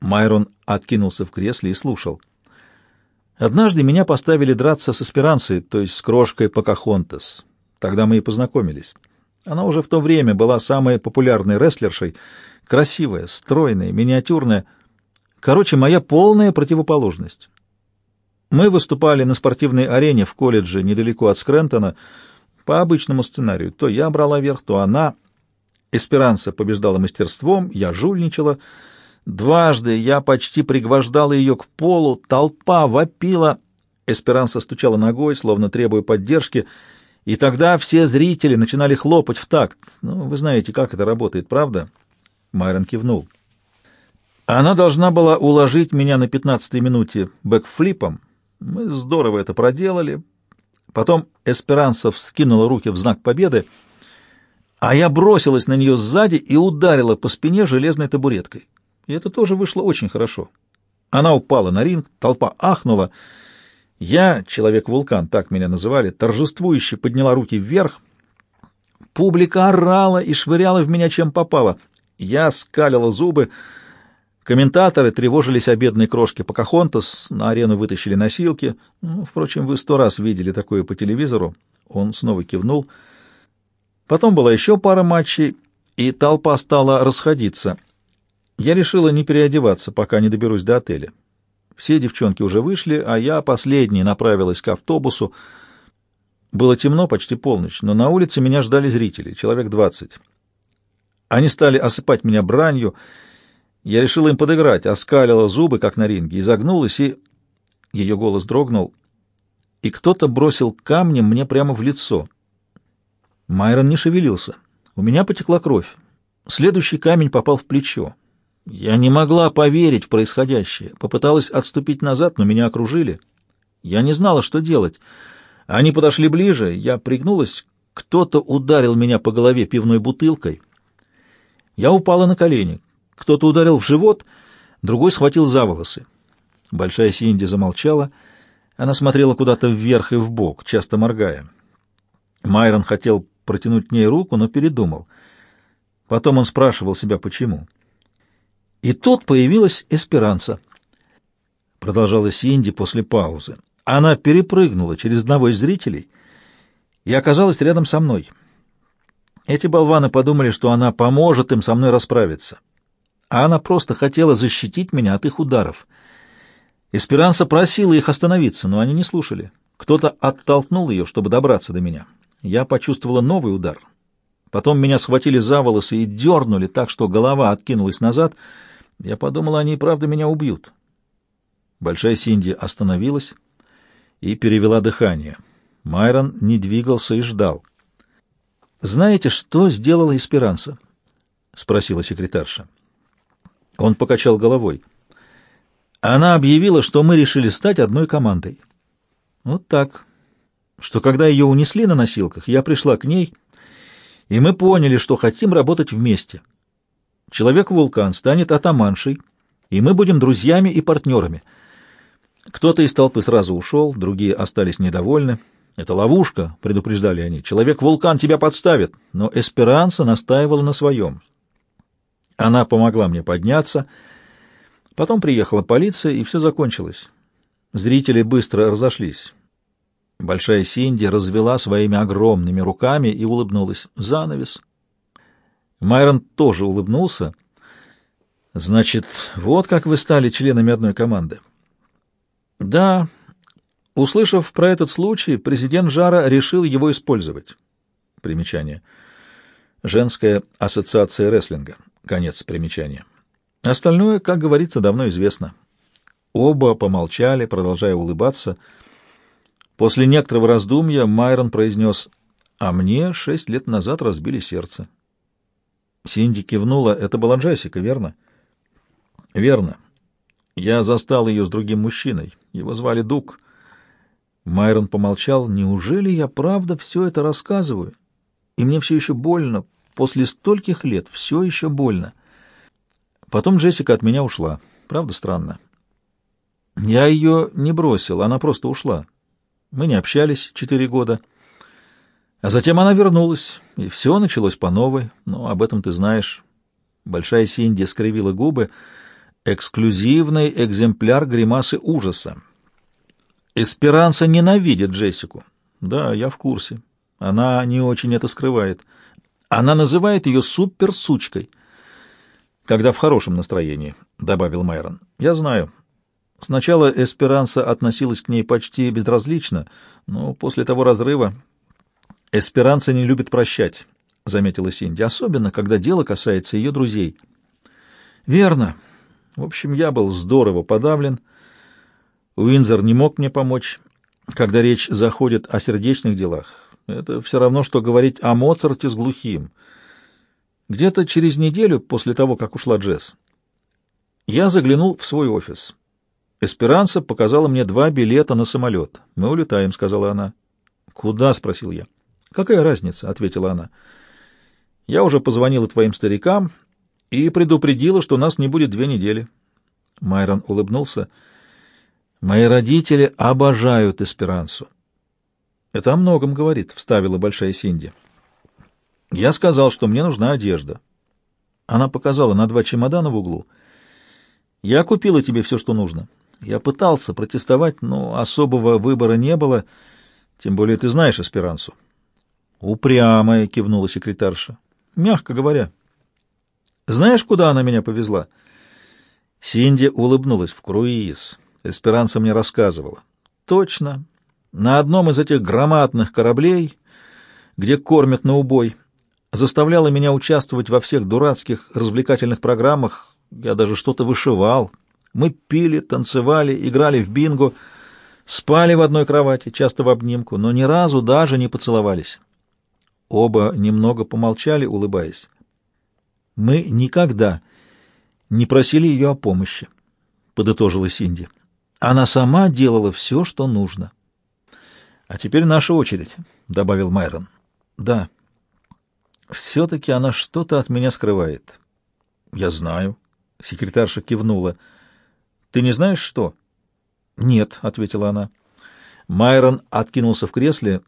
Майрон откинулся в кресле и слушал. Однажды меня поставили драться с Эсперанцей, то есть с крошкой Покахонтес. Тогда мы и познакомились. Она уже в то время была самой популярной рестлершей, красивая, стройная, миниатюрная. Короче, моя полная противоположность. Мы выступали на спортивной арене в колледже недалеко от Скрентона по обычному сценарию. То я брала верх, то она. Эсперанца побеждала мастерством, я жульничала. Дважды я почти пригвождала ее к полу, толпа вопила. Эсперанца стучала ногой, словно требуя поддержки, и тогда все зрители начинали хлопать в такт. Ну, вы знаете, как это работает, правда? Майрон кивнул. Она должна была уложить меня на пятнадцатой минуте бэкфлипом. Мы здорово это проделали. Потом Эсперанца вскинула руки в знак победы, а я бросилась на нее сзади и ударила по спине железной табуреткой. И это тоже вышло очень хорошо. Она упала на ринг, толпа ахнула. Я, человек-вулкан, так меня называли, торжествующе подняла руки вверх. Публика орала и швыряла в меня чем попало. Я скалила зубы. Комментаторы тревожились о бедной крошке Покахонтас, на арену вытащили носилки. Ну, впрочем, вы сто раз видели такое по телевизору. Он снова кивнул. Потом была еще пара матчей, и толпа стала расходиться — я решила не переодеваться, пока не доберусь до отеля. Все девчонки уже вышли, а я последней направилась к автобусу. Было темно, почти полночь, но на улице меня ждали зрители, человек двадцать. Они стали осыпать меня бранью. Я решила им подыграть, оскалила зубы, как на ринге, изогнулась, и... Ее голос дрогнул, и кто-то бросил камнем мне прямо в лицо. Майрон не шевелился. У меня потекла кровь. Следующий камень попал в плечо. Я не могла поверить в происходящее. Попыталась отступить назад, но меня окружили. Я не знала, что делать. Они подошли ближе, я пригнулась. Кто-то ударил меня по голове пивной бутылкой. Я упала на колени. Кто-то ударил в живот, другой схватил за волосы. Большая Синди замолчала. Она смотрела куда-то вверх и вбок, часто моргая. Майрон хотел протянуть к ней руку, но передумал. Потом он спрашивал себя, почему. И тут появилась Эсперанца. Продолжала Синди после паузы. Она перепрыгнула через одного из зрителей и оказалась рядом со мной. Эти болваны подумали, что она поможет им со мной расправиться. А она просто хотела защитить меня от их ударов. Эсперанца просила их остановиться, но они не слушали. Кто-то оттолкнул ее, чтобы добраться до меня. Я почувствовала новый удар. Потом меня схватили за волосы и дернули так, что голова откинулась назад — я подумала, они и правда меня убьют. Большая Синди остановилась и перевела дыхание. Майрон не двигался и ждал. «Знаете, что сделала Эсперанса?» — спросила секретарша. Он покачал головой. «Она объявила, что мы решили стать одной командой. Вот так. Что когда ее унесли на носилках, я пришла к ней, и мы поняли, что хотим работать вместе». Человек-вулкан станет атаманшей, и мы будем друзьями и партнерами. Кто-то из толпы сразу ушел, другие остались недовольны. «Это ловушка», — предупреждали они. «Человек-вулкан тебя подставит». Но Эсперанса настаивала на своем. Она помогла мне подняться. Потом приехала полиция, и все закончилось. Зрители быстро разошлись. Большая Синди развела своими огромными руками и улыбнулась. «Занавес». Майрон тоже улыбнулся. «Значит, вот как вы стали членами одной команды». «Да». Услышав про этот случай, президент Жара решил его использовать. Примечание. Женская ассоциация рестлинга. Конец примечания. Остальное, как говорится, давно известно. Оба помолчали, продолжая улыбаться. После некоторого раздумья Майрон произнес, «А мне шесть лет назад разбили сердце». Синди кивнула. Это была Джессика, верно? Верно. Я застал ее с другим мужчиной. Его звали Дук. Майрон помолчал. Неужели я правда все это рассказываю? И мне все еще больно. После стольких лет все еще больно. Потом Джессика от меня ушла. Правда странно? Я ее не бросил, она просто ушла. Мы не общались четыре года. А затем она вернулась, и все началось по новой. Но об этом ты знаешь. Большая Синди скривила губы. Эксклюзивный экземпляр гримасы ужаса. Эсперанца ненавидит Джессику. Да, я в курсе. Она не очень это скрывает. Она называет ее суперсучкой. Когда в хорошем настроении, — добавил Майрон. Я знаю. Сначала Эсперанса относилась к ней почти безразлично, но после того разрыва Эсперанца не любит прощать, — заметила Синди, — особенно, когда дело касается ее друзей. Верно. В общем, я был здорово подавлен. Уинзер не мог мне помочь. Когда речь заходит о сердечных делах, это все равно, что говорить о Моцарте с глухим. Где-то через неделю после того, как ушла Джесс, я заглянул в свой офис. Эсперанца показала мне два билета на самолет. «Мы улетаем», — сказала она. «Куда?» — спросил я. «Какая разница?» — ответила она. «Я уже позвонила твоим старикам и предупредила, что нас не будет две недели». Майрон улыбнулся. «Мои родители обожают Эсперансу». «Это о многом говорит», — вставила большая Синди. «Я сказал, что мне нужна одежда». Она показала на два чемодана в углу. «Я купила тебе все, что нужно. Я пытался протестовать, но особого выбора не было, тем более ты знаешь Эсперансу». «Упрямая», — кивнула секретарша. «Мягко говоря». «Знаешь, куда она меня повезла?» Синди улыбнулась в круиз. Эсперанса мне рассказывала. «Точно. На одном из этих громадных кораблей, где кормят на убой, заставляла меня участвовать во всех дурацких развлекательных программах. Я даже что-то вышивал. Мы пили, танцевали, играли в бинго, спали в одной кровати, часто в обнимку, но ни разу даже не поцеловались». Оба немного помолчали, улыбаясь. «Мы никогда не просили ее о помощи», — подытожила Синди. «Она сама делала все, что нужно». «А теперь наша очередь», — добавил Майрон. «Да. Все-таки она что-то от меня скрывает». «Я знаю», — секретарша кивнула. «Ты не знаешь, что?» «Нет», — ответила она. Майрон откинулся в кресле.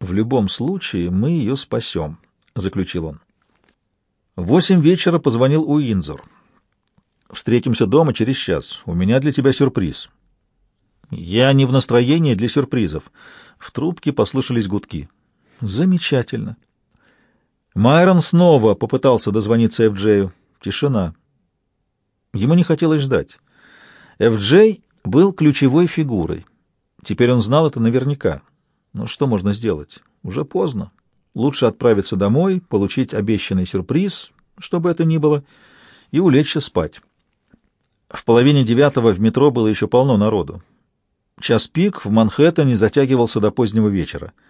«В любом случае мы ее спасем», — заключил он. Восемь вечера позвонил Уинзор. «Встретимся дома через час. У меня для тебя сюрприз». «Я не в настроении для сюрпризов». В трубке послышались гудки. «Замечательно». Майрон снова попытался дозвониться Эфджею. Тишина. Ему не хотелось ждать. Эфджей был ключевой фигурой. Теперь он знал это наверняка. Но что можно сделать? Уже поздно. Лучше отправиться домой, получить обещанный сюрприз, чтобы это ни было, и улечься спать. В половине девятого в метро было еще полно народу. Час пик в Манхэттене затягивался до позднего вечера —